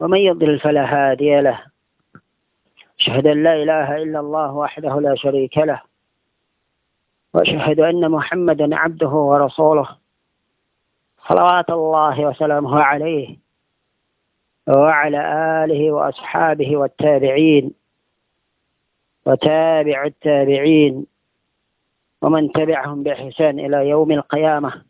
ومن يضلل فلا هادي له. أشهد أن لا إله إلا الله وحده لا شريك له. وأشهد أن محمدا عبده ورسوله. صلوات الله وسلامه عليه. وعلى آله وأصحابه والتابعين. وتابع التابعين. ومن تبعهم بإحسان إلى يوم القيامة.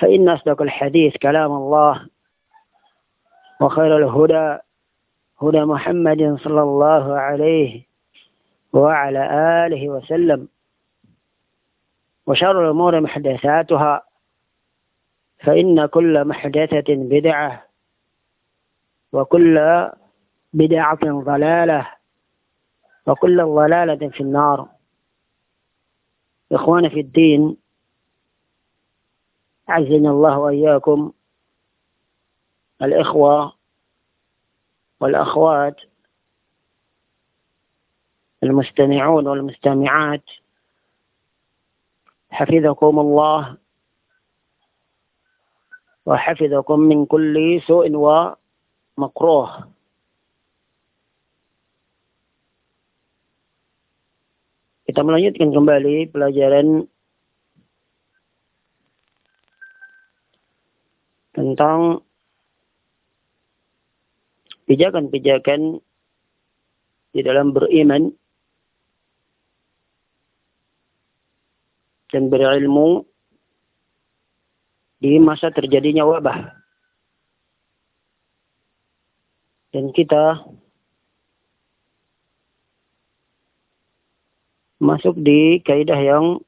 فإن أصدق الحديث كلام الله وخير الهدى هدى محمد صلى الله عليه وعلى آله وسلم. وشر الأمور محدثاتها فإن كل محدثة بدعة وكل بدعة ضلالة وكل ضلالة في النار. إخواني في الدين عزنا الله وإياكم الإخوة والأخوات المستمعون والمستمعات حفظكم الله وحفظكم من كل سوء ومكروه. Kita melanjutkan kembali pelajaran tentang pijakan-pijakan di dalam beriman dan berilmu di masa terjadinya wabah. Dan kita masuk di kaidah yang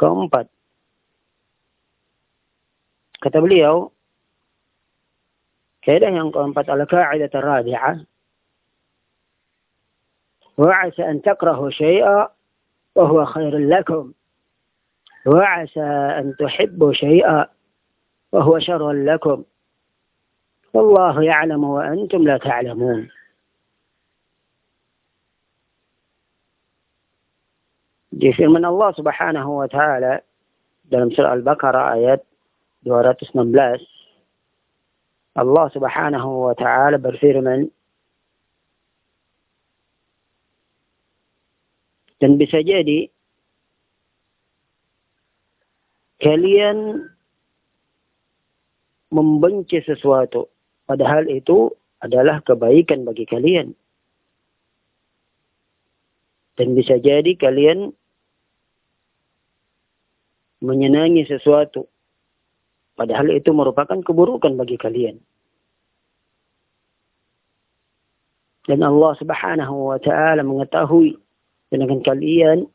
keempat. Kata beliau, kaidah yang keempat al-qa'idah ar-rabi'ah وعسى أن تكرهوا شيئا وهو خير لكم وعسى أن تحبوا شيئا وهو شر لكم والله يعلم وأنتم لا تعلمون di firman Allah Subhanahu wa taala dalam surah Al-Baqarah ayat 216 Allah Subhanahu wa taala berfirman dan bisa jadi kalian membenci sesuatu padahal itu adalah kebaikan bagi kalian. Dan bisa jadi kalian menyenangi sesuatu. Padahal itu merupakan keburukan bagi kalian. Dan Allah subhanahu wa ta'ala mengetahui. Sedangkan kalian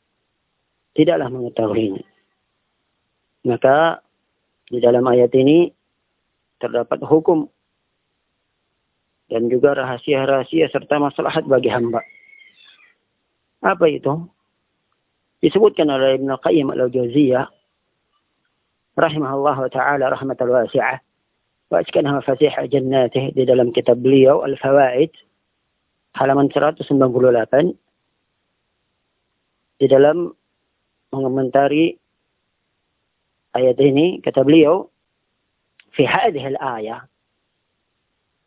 tidaklah mengetahuinya. Maka di dalam ayat ini terdapat hukum dan juga rahasia-rahasia serta maslahat bagi hamba. Apa itu? Disebutkan oleh Ibn Qayyim al-Jawziyah rahimahullah taala rahmatal wasi'ah wa askanaha fasih jannatih di dalam kitab beliau Al-Fawaid halaman 198 di dalam mengomentari ayat ini kata beliau في هذه الآية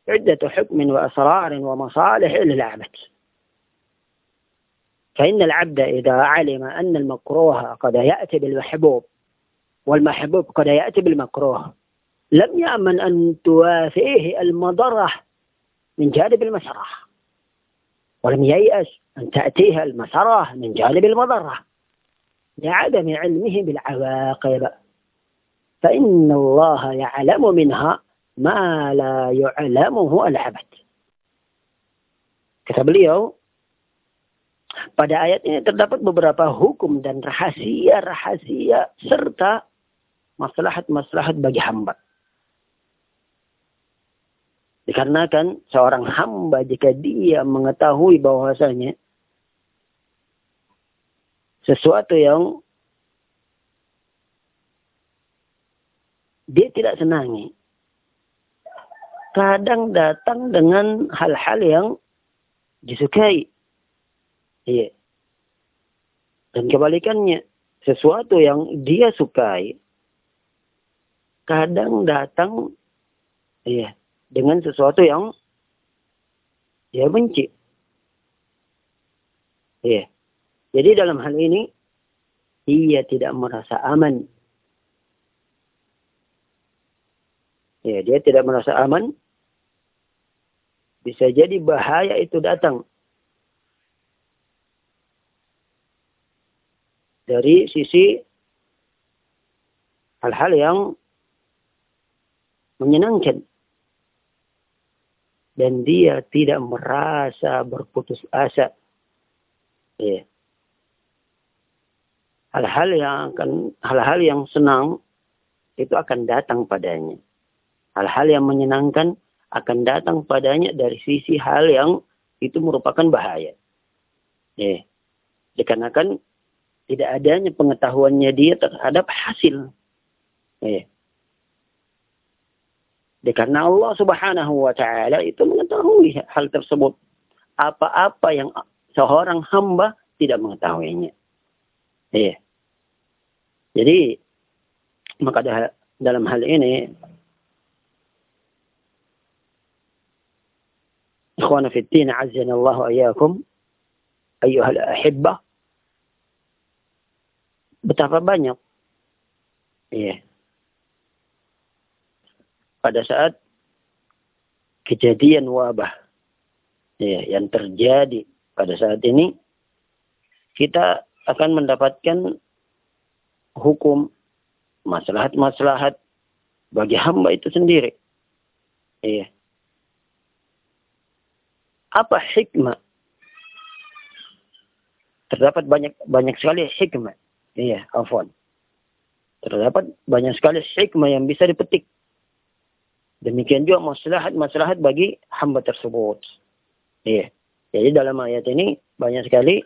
عدة حكم وأسرار ومصالح للعبد فإن العبد إذا علم أن المكروه قد يأتي بالمحبوب والمحبوب قد يأتي بالمكروه. لم يأمن أن توافيه المضرة من جانب المسرة ولم ييأس أن تأتيها المسرة من جانب المضرة. لعدم علمه بالعواقب فإن الله يعلم منها ما لا يعلمه العبد. kata beliau pada ayat ini terdapat beberapa hukum dan rahasia-rahasia serta maslahat-maslahat bagi hamba. Dikarenakan seorang hamba jika dia mengetahui bahwasanya sesuatu yang dia tidak senangi. Kadang datang dengan hal-hal yang disukai. Iya. Dan kebalikannya, sesuatu yang dia sukai, kadang datang iya dengan sesuatu yang dia benci. Iya. Jadi dalam hal ini ia tidak merasa aman. Ya, dia tidak merasa aman. Bisa jadi bahaya itu datang dari sisi hal-hal yang menyenangkan. Dan dia tidak merasa berputus asa. Ya. Hal-hal yang akan hal-hal yang senang itu akan datang padanya. Hal-hal yang menyenangkan akan datang padanya dari sisi hal yang itu merupakan bahaya. Ya. Dikarenakan tidak adanya pengetahuannya dia terhadap hasil. Ya. Ya, karena Allah subhanahu wa ta'ala itu mengetahui hal tersebut. Apa-apa yang seorang hamba tidak mengetahuinya. Iya. Jadi, maka dalam hal ini, Ikhwana fi din, azza Allah wa iyakum, ayuhal ahibbah, betapa banyak iya, pada saat kejadian wabah ya, yang terjadi pada saat ini, kita akan mendapatkan hukum maslahat-maslahat bagi hamba itu sendiri. Iya. Apa hikmah? Terdapat banyak banyak sekali hikmah. Iya, afwan. Terdapat banyak sekali hikmah yang bisa dipetik Demikian juga maslahat-maslahat bagi hamba tersebut. Iya. Jadi dalam ayat ini banyak sekali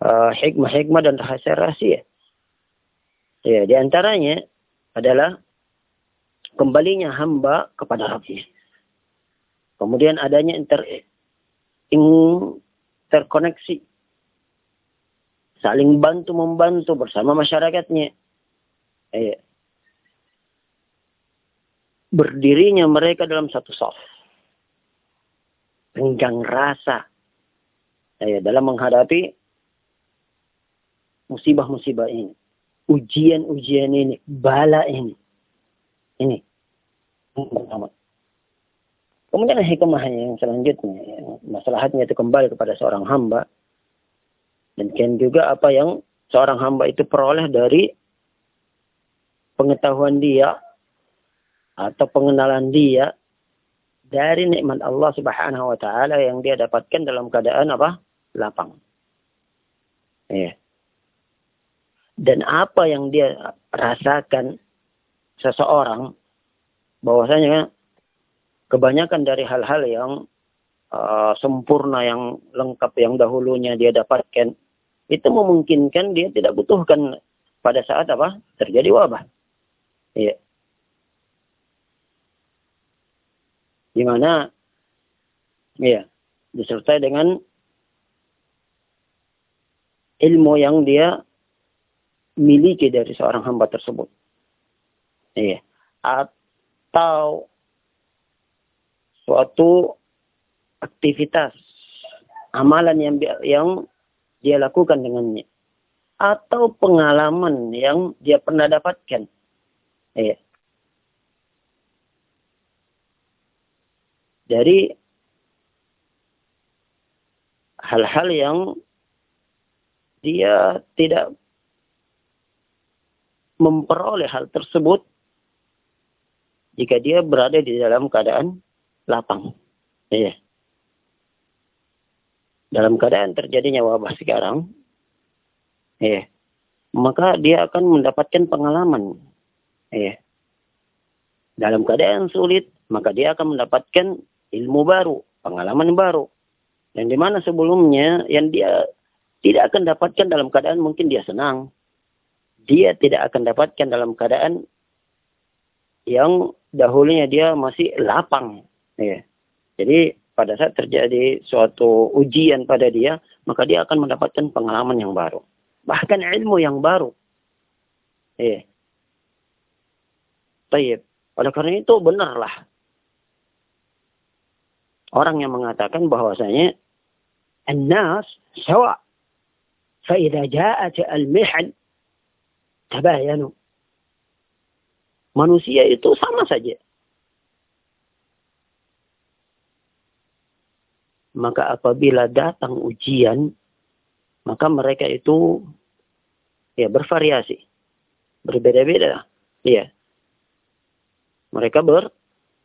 uh, hikmah-hikmah dan rahasia-rahasia. Ya, di antaranya adalah kembalinya hamba kepada Rabbnya. Kemudian adanya inter interkoneksi. Saling bantu membantu bersama masyarakatnya. Ya berdirinya mereka dalam satu soft. Renggang rasa ya, dalam menghadapi musibah-musibah ini. Ujian-ujian ini, bala ini. Ini. Kemudian hikmah yang selanjutnya, ya, masalahnya itu kembali kepada seorang hamba. Dan juga apa yang seorang hamba itu peroleh dari pengetahuan dia atau pengenalan dia dari nikmat Allah Subhanahu wa taala yang dia dapatkan dalam keadaan apa? lapang. Ya. Dan apa yang dia rasakan seseorang bahwasanya kebanyakan dari hal-hal yang uh, sempurna yang lengkap yang dahulunya dia dapatkan itu memungkinkan dia tidak butuhkan pada saat apa terjadi wabah Iya. Di mana iya, disertai dengan ilmu yang dia miliki dari seorang hamba tersebut. Iya. Atau suatu aktivitas amalan yang yang dia lakukan dengannya atau pengalaman yang dia pernah dapatkan. Iya. Dari hal-hal yang dia tidak memperoleh hal tersebut jika dia berada di dalam keadaan lapang. Iya. Dalam keadaan terjadinya wabah sekarang, iya, maka dia akan mendapatkan pengalaman. Iya. Dalam keadaan sulit, maka dia akan mendapatkan ilmu baru, pengalaman baru. Dan di mana sebelumnya yang dia tidak akan dapatkan dalam keadaan mungkin dia senang. Dia tidak akan dapatkan dalam keadaan yang dahulunya dia masih lapang. Ya. Jadi pada saat terjadi suatu ujian pada dia, maka dia akan mendapatkan pengalaman yang baru. Bahkan ilmu yang baru. Ya. Tayyip. Oleh karena itu benarlah Orang yang mengatakan bahwasanya الناس سواء فإذا جاءت المحن tabayanu. Manusia itu sama saja. Maka apabila datang ujian, maka mereka itu ya bervariasi. Berbeda-beda. Iya. Mereka ber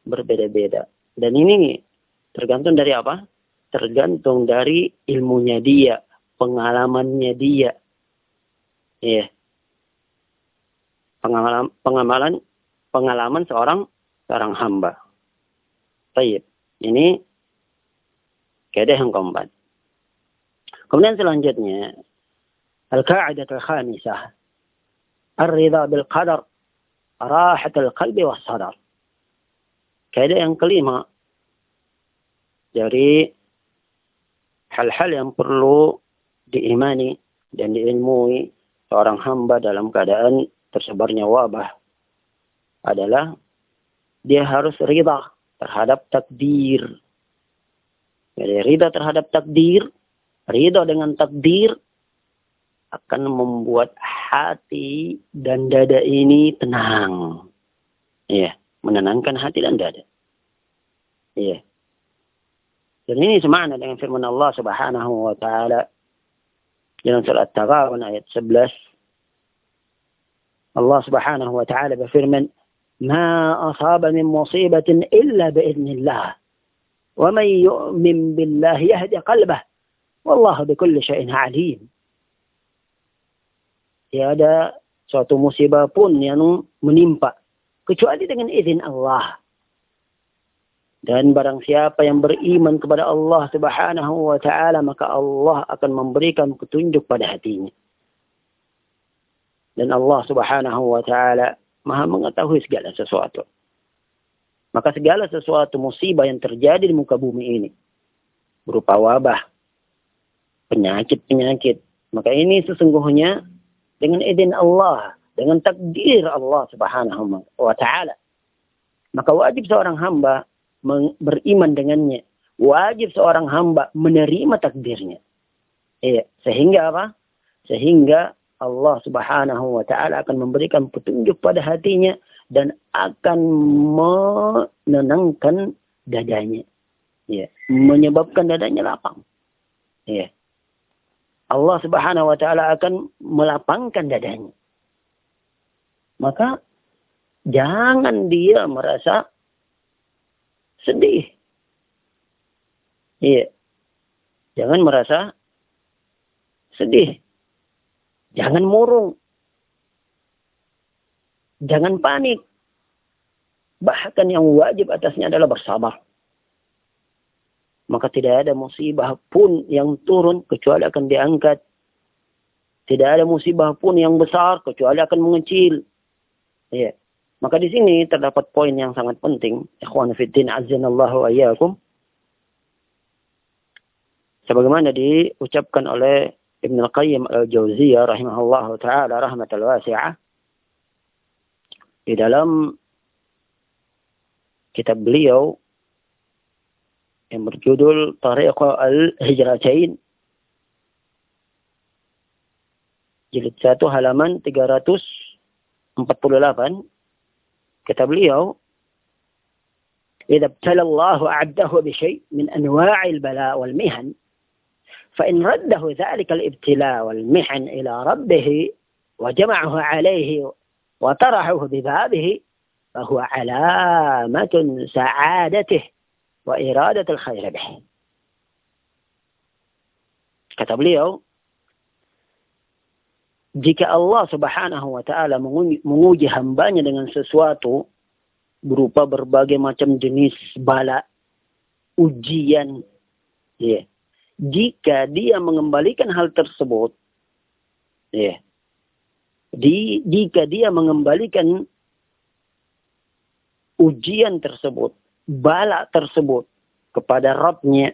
berbeda-beda. Dan ini tergantung dari apa? Tergantung dari ilmunya dia, pengalamannya dia. Ya. Pengalaman pengamalan pengalaman seorang seorang hamba. Baik. Ini kaidah yang keempat. Kemudian selanjutnya al-qa'idah al-khamisah ar-ridha bil qadar rahat al-qalbi was sadar. Kaidah yang kelima dari hal-hal yang perlu diimani dan diilmui seorang hamba dalam keadaan tersebarnya wabah adalah dia harus ridha terhadap takdir. Jadi ridha terhadap takdir, ridha dengan takdir akan membuat hati dan dada ini tenang. Iya, menenangkan hati dan dada. Iya. Dan ini semakna dengan firman Allah Subhanahu wa taala dalam surat At-Taghabun ayat 11 Allah Subhanahu wa taala berfirman ما أصاب من مصيبة إلا بإذن الله ومن يؤمن بالله يهدي قلبه والله بكل شيء عليم tiada suatu musibah pun yang menimpa kecuali dengan izin Allah Dan barang siapa yang beriman kepada Allah subhanahu wa ta'ala, maka Allah akan memberikan petunjuk pada hatinya. Dan Allah subhanahu wa ta'ala maha mengetahui segala sesuatu. Maka segala sesuatu musibah yang terjadi di muka bumi ini, berupa wabah, penyakit-penyakit, maka ini sesungguhnya dengan izin Allah, dengan takdir Allah subhanahu wa ta'ala. Maka wajib seorang hamba beriman dengannya. Wajib seorang hamba menerima takdirnya. Iya. Sehingga apa? Sehingga Allah subhanahu wa ta'ala akan memberikan petunjuk pada hatinya dan akan menenangkan dadanya. Ya, menyebabkan dadanya lapang. Ya. Allah Subhanahu wa taala akan melapangkan dadanya. Maka jangan dia merasa sedih. Iya. Jangan merasa sedih. Jangan murung. Jangan panik. Bahkan yang wajib atasnya adalah bersabar. Maka tidak ada musibah pun yang turun kecuali akan diangkat. Tidak ada musibah pun yang besar kecuali akan mengecil. Ya. Maka di sini terdapat poin yang sangat penting. Ikhwan fiddin azanallahu ayyakum. Sebagaimana diucapkan oleh Ibn Al-Qayyim Al-Jauziyah rahimahullah ta'ala rahmatal wasi'ah. Di dalam kitab beliau yang berjudul Tariqa Al-Hijratain. Jilid 1 halaman 348 kata beliau إذا ابتلى الله عبده بشيء من أنواع البلاء والمهن فإن رده ذلك الابتلاء والمحن إلى ربه وجمعه عليه وطرحه ببابه فهو علامة سعادته وإرادة الخير به. kata beliau jika Allah Subhanahu wa taala menguji hambanya dengan sesuatu berupa berbagai macam jenis bala ujian ya jika dia mengembalikan hal tersebut ya di jika dia mengembalikan ujian tersebut bala tersebut kepada Rabbnya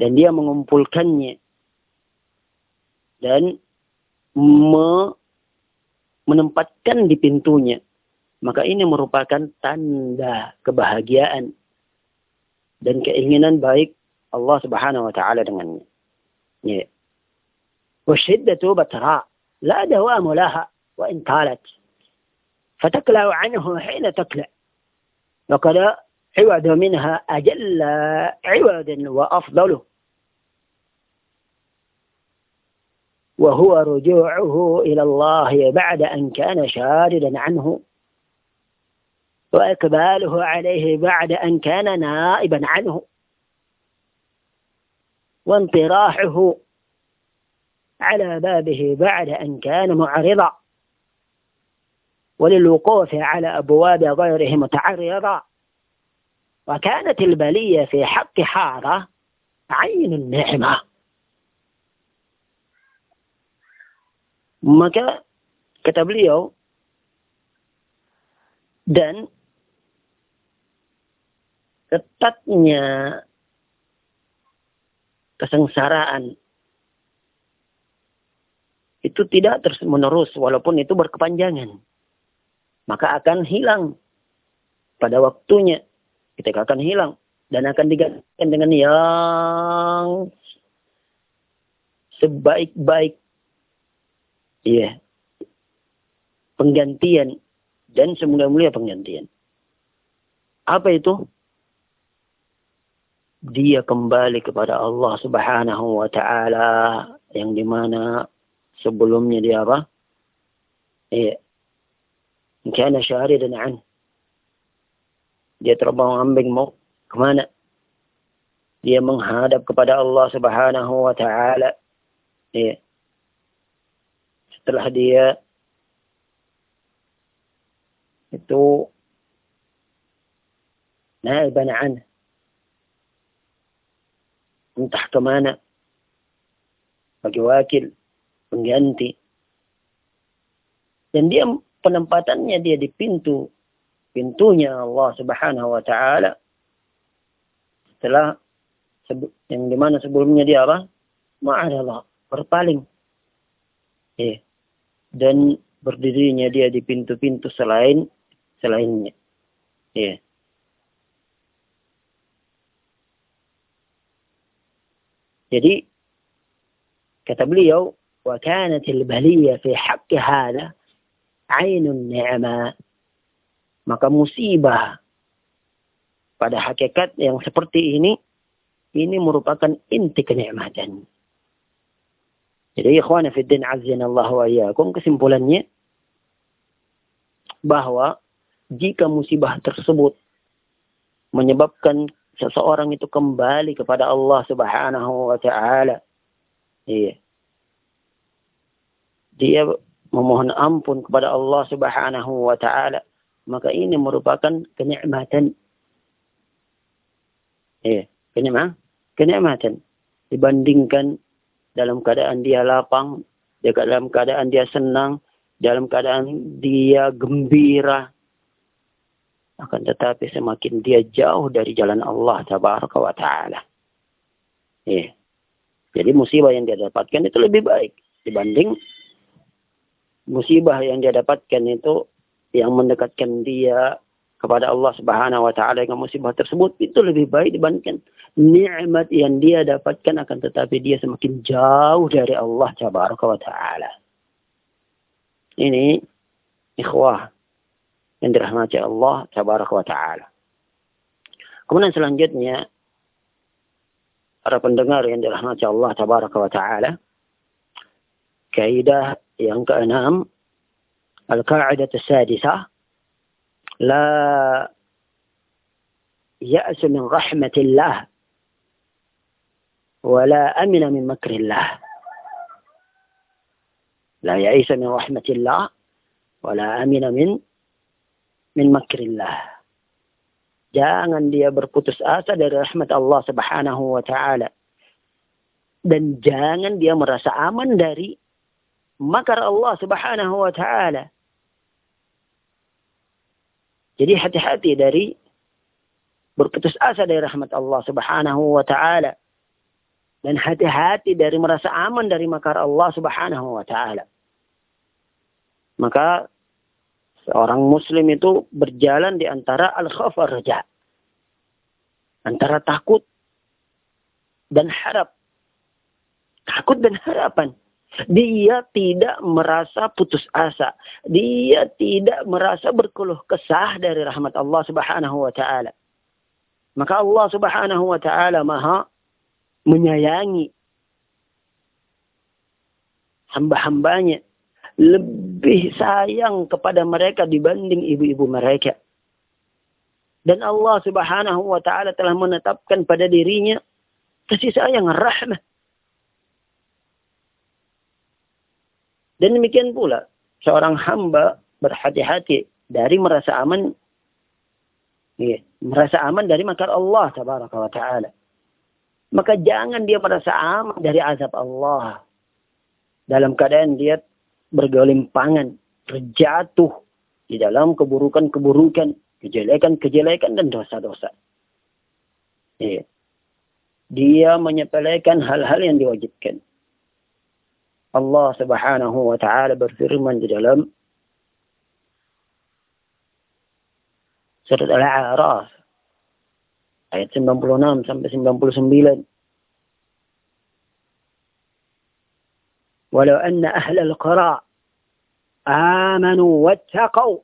dan dia mengumpulkannya dan me menempatkan di pintunya. Maka ini merupakan tanda kebahagiaan dan keinginan baik Allah Subhanahu wa taala dengannya. Ya. والشدة بتراء لا دوام لها وإن طالت فتقلع عنه حين تقلع وقد عوض منها أجل عوض وأفضله وهو رجوعه إلى الله بعد أن كان شاردا عنه. وإقباله عليه بعد أن كان نائبا عنه. وانطراحه على بابه بعد أن كان معرضا. وللوقوف على أبواب غيره متعرضا. وكانت البلية في حق حارة عين النعمة. Maka kata beliau dan ketatnya kesengsaraan itu tidak terus menerus walaupun itu berkepanjangan. Maka akan hilang pada waktunya. Ketika akan hilang dan akan digantikan dengan yang sebaik-baik Iya. Penggantian dan semulia-mulia penggantian. Apa itu? Dia kembali kepada Allah Subhanahu wa taala yang di mana sebelumnya dia apa? Iya. Kana syahridan an. Dia terbang ambing mau ke mana? Dia menghadap kepada Allah Subhanahu wa taala. Iya setelah dia itu naiban an entah ke mana bagi wakil pengganti dan dia penempatannya dia di pintu pintunya Allah Subhanahu wa taala setelah yang di mana sebelumnya dia apa? Ma'adallah, berpaling. Eh, dan berdirinya dia di pintu-pintu selain selainnya. Ya. Jadi kata beliau, wa kanat al-baliyah fi haqq hada ainun ni'ma. Maka musibah pada hakikat yang seperti ini ini merupakan inti kenikmatan. Jadi ikhwan fiddin Allah wa iyyakum kesimpulannya bahwa jika musibah tersebut menyebabkan seseorang itu kembali kepada Allah Subhanahu wa taala. Iya. Dia memohon ampun kepada Allah Subhanahu wa taala, maka ini merupakan kenikmatan. Iya, kenikmatan. Kenikmatan dibandingkan dalam keadaan dia lapang, dalam keadaan dia senang, dalam keadaan dia gembira. Akan tetapi semakin dia jauh dari jalan Allah tabaraka wa ta'ala. Ya. Jadi musibah yang dia dapatkan itu lebih baik dibanding musibah yang dia dapatkan itu yang mendekatkan dia kepada Allah Subhanahu wa taala dengan musibah tersebut itu lebih baik dibandingkan nikmat yang dia dapatkan akan tetapi dia semakin jauh dari Allah Tabaraka wa taala. Ini ikhwah yang dirahmati Allah Tabaraka wa taala. Kemudian selanjutnya para pendengar yang dirahmati Allah Tabaraka wa taala kaidah yang keenam al-qa'idah as-sadisah لا يأس من رحمة الله ولا أمن من مكر الله لا يئس من رحمة الله ولا أمن من من مكر الله jangan dia berputus asa dari rahmat Allah Subhanahu wa taala dan jangan dia merasa aman dari makar Allah Subhanahu wa taala Jadi hati-hati dari berputus asa dari rahmat Allah Subhanahu wa taala dan hati-hati dari merasa aman dari makar Allah Subhanahu wa taala. Maka seorang muslim itu berjalan di antara al-khauf raja. Antara takut dan harap. Takut dan harapan. Dia tidak merasa putus asa. Dia tidak merasa berkeluh kesah dari rahmat Allah Subhanahu wa taala. Maka Allah Subhanahu wa taala Maha menyayangi hamba-hambanya lebih sayang kepada mereka dibanding ibu-ibu mereka. Dan Allah Subhanahu wa taala telah menetapkan pada dirinya kasih sayang rahmat Dan demikian pula seorang hamba berhati-hati dari merasa aman ya, merasa aman dari makar Allah tabaraka wa taala. Maka jangan dia merasa aman dari azab Allah. Dalam keadaan dia bergelimpangan, terjatuh di dalam keburukan-keburukan, kejelekan-kejelekan dan dosa-dosa. Ya. Dia menyepelekan hal-hal yang diwajibkan. Allah Subhanahu wa taala berfirman di dalam surat Al-A'raf ayat 96 sampai 99 ولو أن أهل القرى آمنوا واتقوا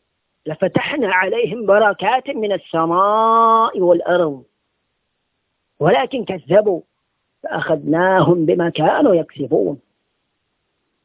لفتحنا عليهم بركات من السماء والأرض. ولكن كذبوا فأخذناهم بما كانوا يكسبون.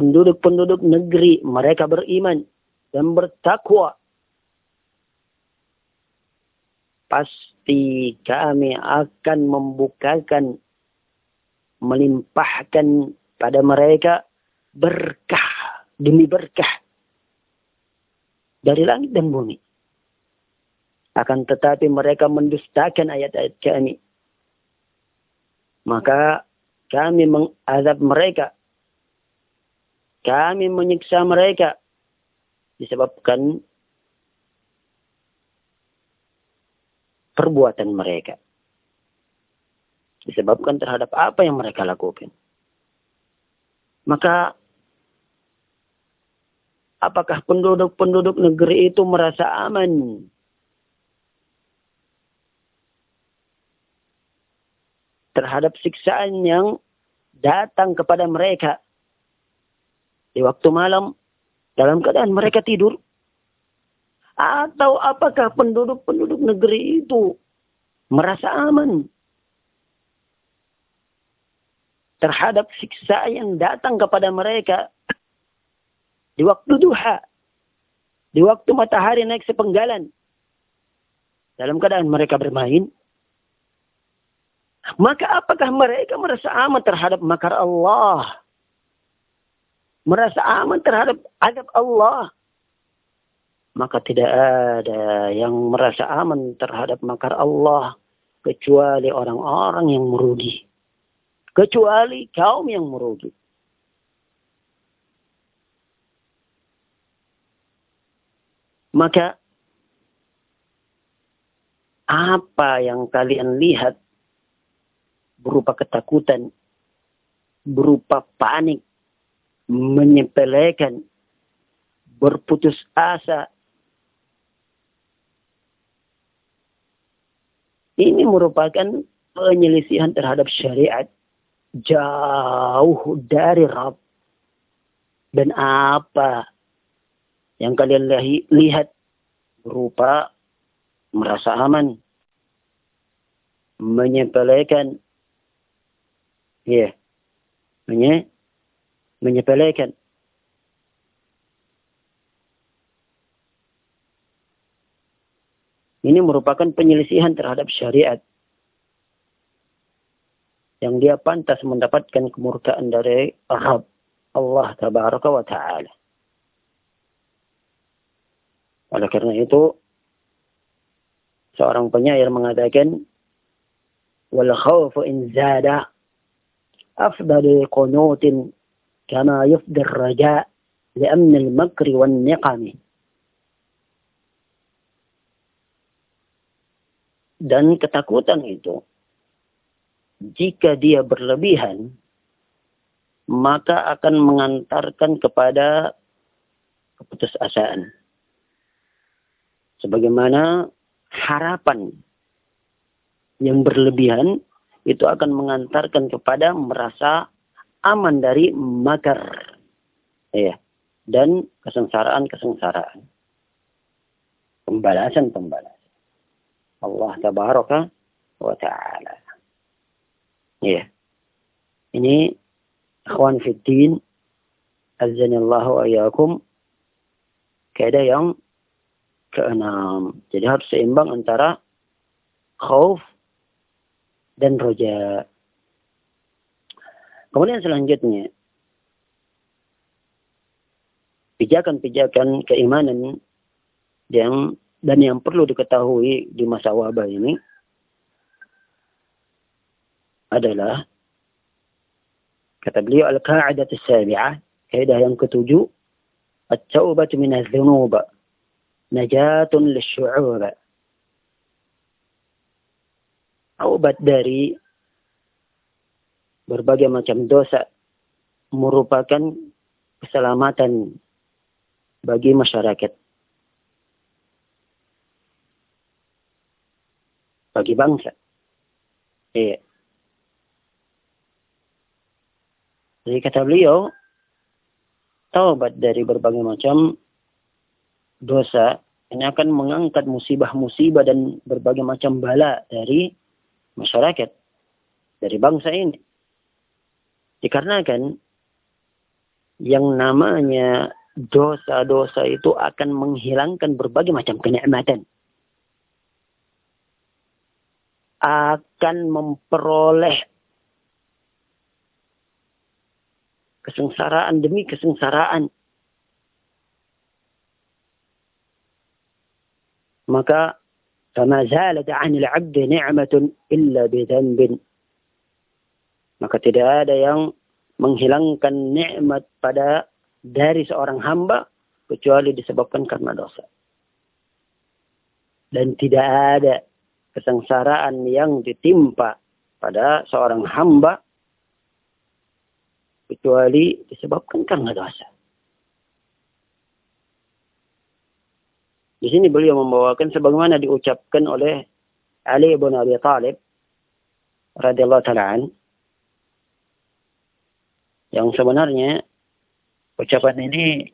penduduk-penduduk negeri mereka beriman dan bertakwa. Pasti kami akan membukakan melimpahkan pada mereka berkah demi berkah dari langit dan bumi. Akan tetapi mereka mendustakan ayat-ayat kami. Maka kami mengazab mereka kami menyiksa mereka disebabkan perbuatan mereka. Disebabkan terhadap apa yang mereka lakukan. Maka apakah penduduk-penduduk negeri itu merasa aman? Terhadap siksaan yang datang kepada mereka di waktu malam dalam keadaan mereka tidur? Atau apakah penduduk-penduduk negeri itu merasa aman terhadap siksa yang datang kepada mereka di waktu duha, di waktu matahari naik sepenggalan, dalam keadaan mereka bermain, maka apakah mereka merasa aman terhadap makar Allah? Merasa aman terhadap adab Allah? Maka tidak ada yang merasa aman terhadap makar Allah kecuali orang-orang yang merugi. Kecuali kaum yang merugi. Maka apa yang kalian lihat berupa ketakutan, berupa panik, menyepelekan, berputus asa. Ini merupakan penyelisihan terhadap syariat jauh dari Rabb. Dan apa yang kalian lihat berupa merasa aman, menyepelekan, ya, menye, menyepelekan. Ini merupakan penyelisihan terhadap syariat. Yang dia pantas mendapatkan kemurkaan dari Arab. Allah Tabaraka wa Ta'ala. Oleh karena itu, seorang penyair mengatakan wal khawfu in zada afdal qunut kama yufdi raja لأمن المكر والنقم dan ketakutan itu jika dia berlebihan maka akan mengantarkan kepada keputusasaan sebagaimana harapan yang berlebihan itu akan mengantarkan kepada merasa aman dari makar ya dan kesengsaraan-kesengsaraan pembalasan-pembalasan Allah tabaraka wa taala. Ya ini akhwan fiddin azanillahu ayyakum kaidah yang keenam. Jadi harus seimbang antara khauf dan roja. Kemudian selanjutnya, pijakan-pijakan keimanan yang dan yang perlu diketahui di masa wabah ini adalah kata beliau al-qa'idah as-sabi'ah kaidah yang ketujuh at-taubah min adz-dzunub najatun lisyu'ur. Obat dari berbagai macam dosa merupakan keselamatan bagi masyarakat. Bagi bangsa. Iya. Jadi kata beliau, taubat dari berbagai macam dosa ini akan mengangkat musibah-musibah dan berbagai macam bala dari masyarakat, dari bangsa ini. Dikarenakan yang namanya dosa-dosa itu akan menghilangkan berbagai macam kenikmatan. Akan memperoleh kesengsaraan demi kesengsaraan maka فما زالت عن العبد نعمة إلا بذنب maka tidak ada yang menghilangkan nikmat pada dari seorang hamba kecuali disebabkan karena dosa. Dan tidak ada kesengsaraan yang ditimpa pada seorang hamba kecuali disebabkan karena dosa. Di sini beliau membawakan sebagaimana diucapkan oleh Ali bin Abi Thalib radhiyallahu taala yang sebenarnya ucapan ini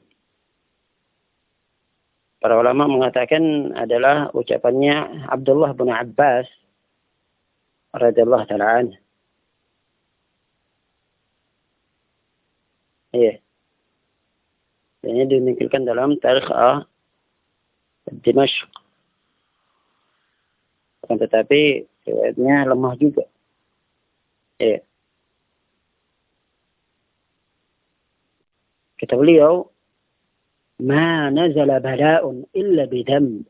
para ulama mengatakan adalah ucapannya Abdullah bin Abbas radhiyallahu taala Iya. Ini dinukilkan dalam tarikh Dimashq. Akan tetapi riwayatnya lemah juga. Ya. Kata beliau, "Ma nazala bala'un illa bidam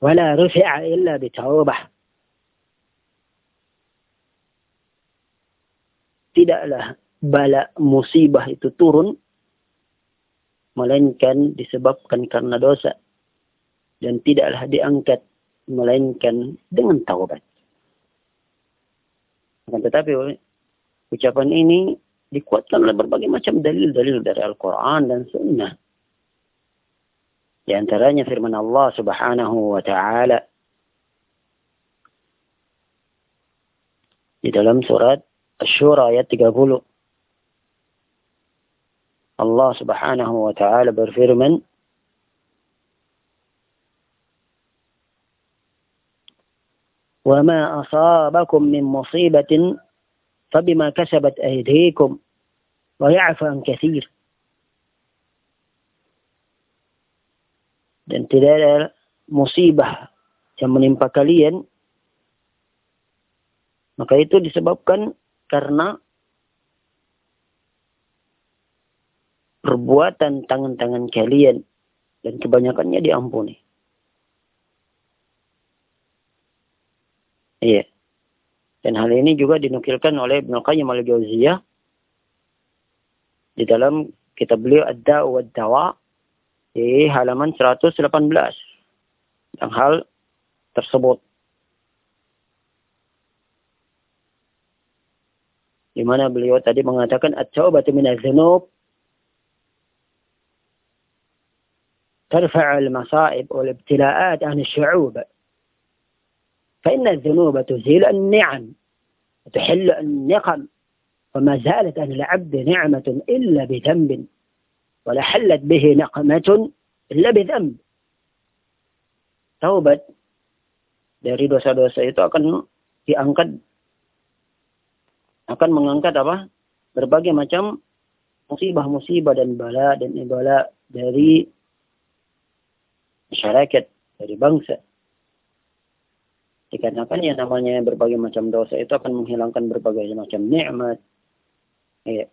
wa la rufi'a illa. Tidaklah bala musibah itu turun melainkan disebabkan karena dosa dan tidaklah diangkat melainkan dengan taubat. Tetapi ucapan ini dikuatkan oleh berbagai macam dalil-dalil dari Al-Quran dan Sunnah. Di antaranya firman Allah Subhanahu wa taala di dalam surat Asy-Syura ayat 30. Allah Subhanahu wa taala berfirman وما أصابكم من مصيبة فبما كسبت أيديكم ويعفى عن كثير dan tidak ada musibah yang menimpa kalian maka itu disebabkan karena perbuatan tangan-tangan kalian dan kebanyakannya diampuni. Iya. Dan hal ini juga dinukilkan oleh Ibnu Qayyim al-Jauziyah di dalam kitab beliau Ad-Da'u wad-Dawa di halaman 118 tentang hal tersebut. Di mana beliau tadi mengatakan at-taubatu min adz-dzunub ترفع المصائب والابتلاءات عن الشعوب فإن الذنوب تزيل النعم وتحل النقم وما زالت عن العبد نعمة إلا بذنب ولا حلت به نقمة إلا بذنب taubat dari dosa-dosa itu akan diangkat akan mengangkat apa berbagai macam musibah-musibah dan bala dan ibala dari masyarakat dari bangsa dikarenakan yang namanya berbagai macam dosa itu akan menghilangkan berbagai macam nikmat ya.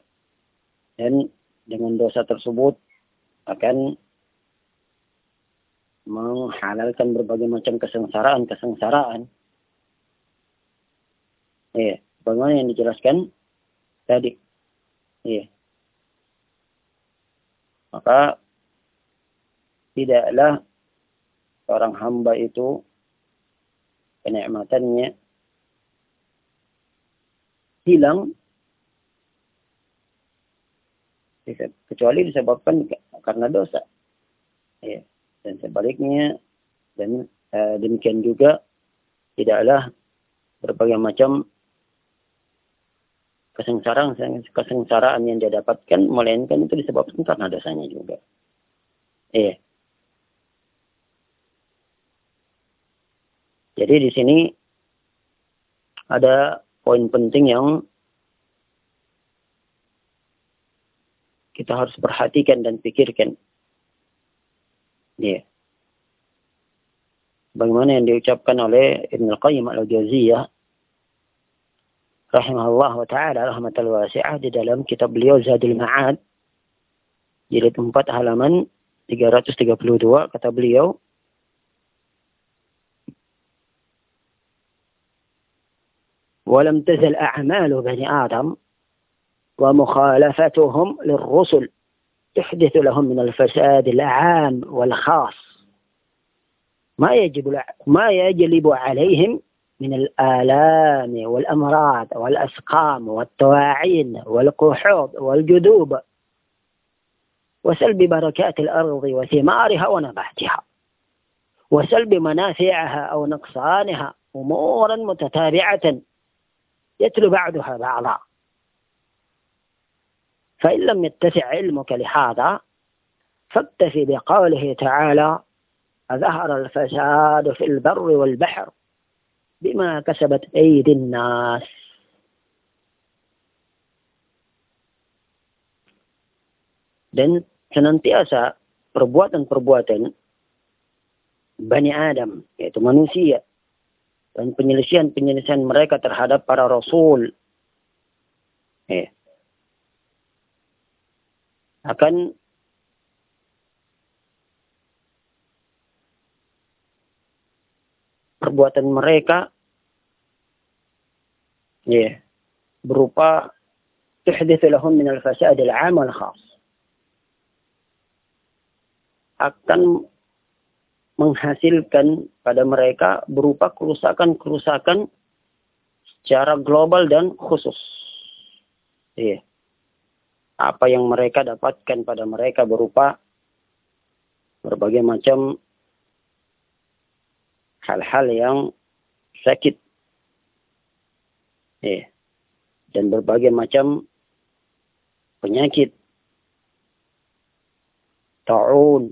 dan dengan dosa tersebut akan menghalalkan berbagai macam kesengsaraan-kesengsaraan. Iya, bagaimana yang dijelaskan tadi. Iya. Maka tidaklah seorang hamba itu kenikmatannya hilang kecuali disebabkan karena dosa. Ya. Dan sebaliknya dan uh, demikian juga tidaklah berbagai macam kesengsaraan kesengsaraan yang dia dapatkan melainkan itu disebabkan karena dosanya juga. Iya. Jadi di sini ada poin penting yang kita harus perhatikan dan pikirkan. Ya. Bagaimana yang diucapkan oleh Ibn Al-Qayyim Al-Jawziyah rahimahullah wa ta'ala rahmatal wasi'ah di dalam kitab beliau Zadul Ma'ad jilid 4 halaman 332 kata beliau ولم تزل أعمال بني آدم ومخالفتهم للرسل تحدث لهم من الفساد العام والخاص. ما يجب ما يجلب عليهم من الآلام والأمراض والأسقام والتواعين والقحوط والجذوب وسلب بركات الأرض وثمارها ونباتها وسلب منافعها أو نقصانها أمورا متتابعة يتلو بعضها بعضا. فإن لم يتسع علمك لهذا فاكتفي بقوله تعالى ظهر الفساد في البر والبحر بما كسبت أيدي الناس. Dan senantiasa perbuatan-perbuatan Bani Adam, yaitu manusia, dan penyelesaian-penyelesaian mereka terhadap para rasul. Ya. Akan perbuatan mereka ya, berupa tuhdithu lahum minal fasadil amal khas akan menghasilkan pada mereka berupa kerusakan-kerusakan secara global dan khusus. Iya. Apa yang mereka dapatkan pada mereka berupa berbagai macam hal-hal yang sakit. Iya. Dan berbagai macam penyakit. Ta'un,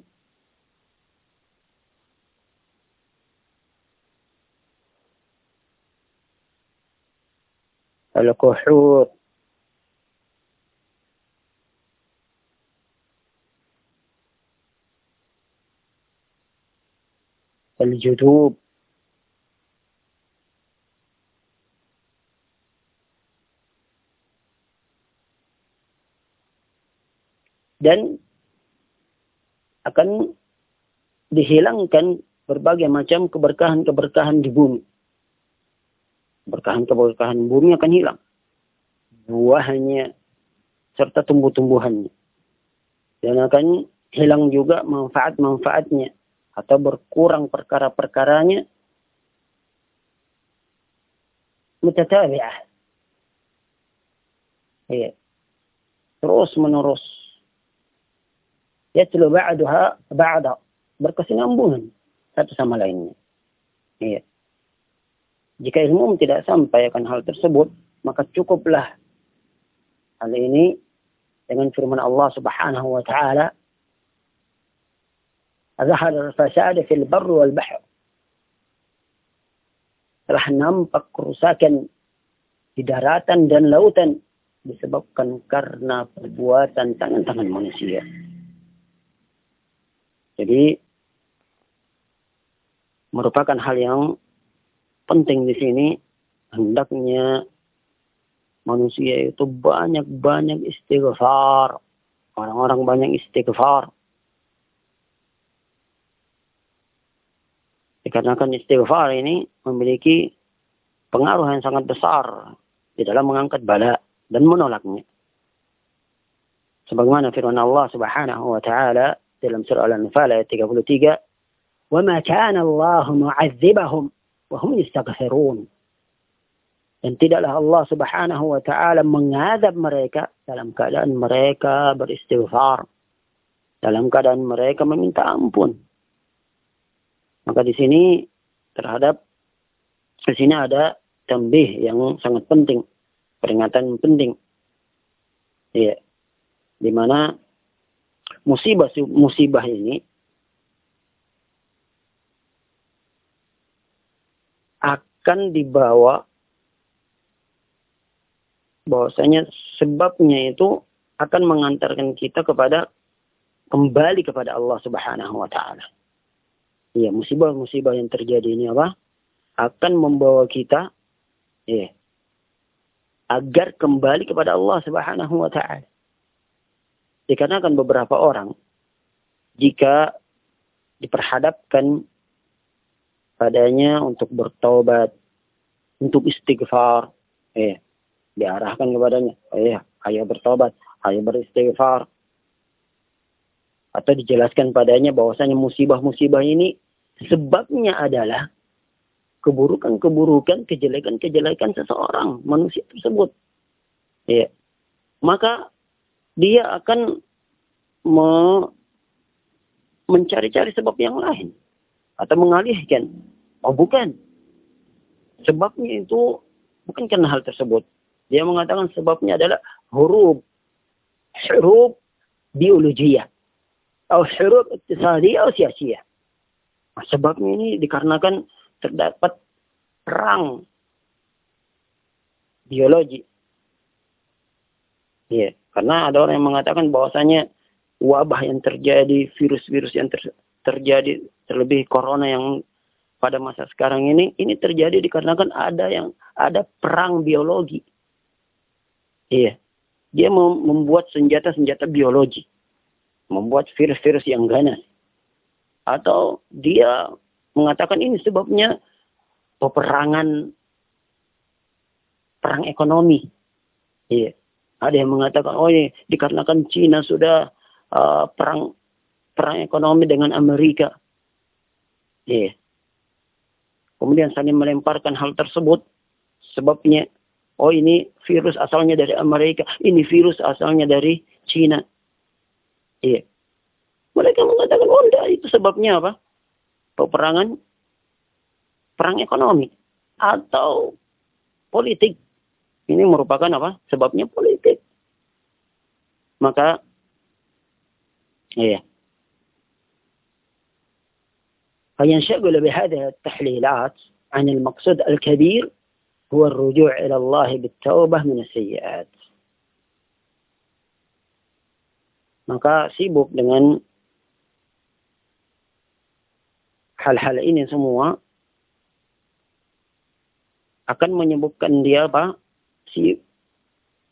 الكحول الجذوب dan akan dihilangkan berbagai macam keberkahan-keberkahan di bumi. Berkahan-keberkahan bumi akan hilang. Buahnya serta tumbuh-tumbuhannya. Dan akan hilang juga manfaat-manfaatnya. Atau berkurang perkara-perkaranya. Mutatabi'ah. Iya. Terus menerus. Yatlu ba'duha ba'da. Berkesinambungan satu sama lainnya. Iya. Jika ilmu tidak sampai akan hal tersebut, maka cukuplah hal ini dengan firman Allah Subhanahu wa taala Azhar al-fasad fil barr wal bahr. Telah nampak kerusakan di daratan dan lautan disebabkan karena perbuatan tangan-tangan manusia. Jadi merupakan hal yang penting di sini hendaknya manusia itu banyak-banyak istighfar. Orang-orang banyak istighfar. Dikarenakan istighfar ini memiliki pengaruh yang sangat besar di dalam mengangkat bala dan menolaknya. Sebagaimana firman Allah Subhanahu wa taala dalam surah Al-Anfal ayat 33, "Wa ma kana Allah mu'adzibahum wahum yastaghfirun. Dan tidaklah Allah Subhanahu wa taala mengadab mereka dalam keadaan mereka beristighfar. Dalam keadaan mereka meminta ampun. Maka di sini terhadap di sini ada tambih yang sangat penting, peringatan penting. Iya. Di mana musibah musibah ini akan dibawa bahwasanya sebabnya itu akan mengantarkan kita kepada kembali kepada Allah Subhanahu wa taala. Iya, musibah-musibah yang terjadi ini apa? Akan membawa kita iya, agar kembali kepada Allah Subhanahu wa taala. Dikarenakan beberapa orang jika diperhadapkan padanya untuk bertobat, untuk istighfar. Eh, diarahkan kepadanya, eh, ayo bertobat, ayo beristighfar. Atau dijelaskan padanya bahwasanya musibah-musibah ini sebabnya adalah keburukan-keburukan, kejelekan-kejelekan seseorang, manusia tersebut. Ya. Maka dia akan me mencari-cari sebab yang lain atau mengalihkan. Oh bukan. Sebabnya itu bukan karena hal tersebut. Dia mengatakan sebabnya adalah huruf. Huruf biologiyah. Atau huruf iktisadiyah atau siasiyah. Nah, sebabnya ini dikarenakan terdapat perang biologi. Iya, karena ada orang yang mengatakan bahwasanya wabah yang terjadi, virus-virus yang ter, terjadi terlebih corona yang pada masa sekarang ini ini terjadi dikarenakan ada yang ada perang biologi. Iya. Dia membuat senjata-senjata biologi. Membuat virus-virus yang ganas. Atau dia mengatakan ini sebabnya peperangan perang ekonomi. Iya. Ada yang mengatakan, oh ini dikarenakan Cina sudah uh, perang perang ekonomi dengan Amerika. Iya. Kemudian saling melemparkan hal tersebut. Sebabnya, oh ini virus asalnya dari Amerika, ini virus asalnya dari Cina. Iya. Mereka mengatakan, oh enggak, itu sebabnya apa? Peperangan, perang ekonomi. Atau politik. Ini merupakan apa? Sebabnya politik. Maka, iya. فينشغل بهذه التحليلات عن المقصود الكبير هو الرجوع إلى الله بالتوبة من السيئات maka sibuk dengan hal-hal ini semua akan menyebutkan dia apa? Si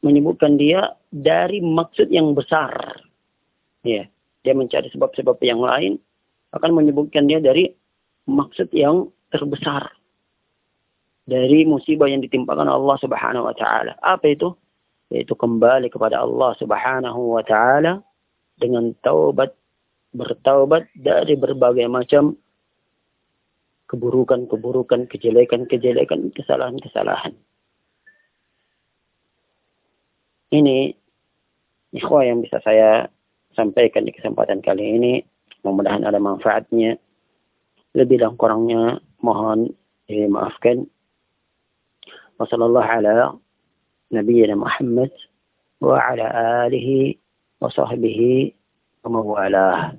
menyebutkan dia dari maksud yang besar. Ya, dia mencari sebab-sebab yang lain akan menyebutkan dia dari maksud yang terbesar dari musibah yang ditimpakan Allah Subhanahu wa taala. Apa itu? Yaitu kembali kepada Allah Subhanahu wa taala dengan taubat bertaubat dari berbagai macam keburukan-keburukan, kejelekan-kejelekan, kesalahan-kesalahan. Ini ikhwah yang bisa saya sampaikan di kesempatan kali ini. Mudah-mudahan ada manfaatnya. Lebih dan kurangnya mohon dimaafkan. Wassalamualaikum ala Nabi Muhammad wa ala alihi wa sahbihi wa mawalah.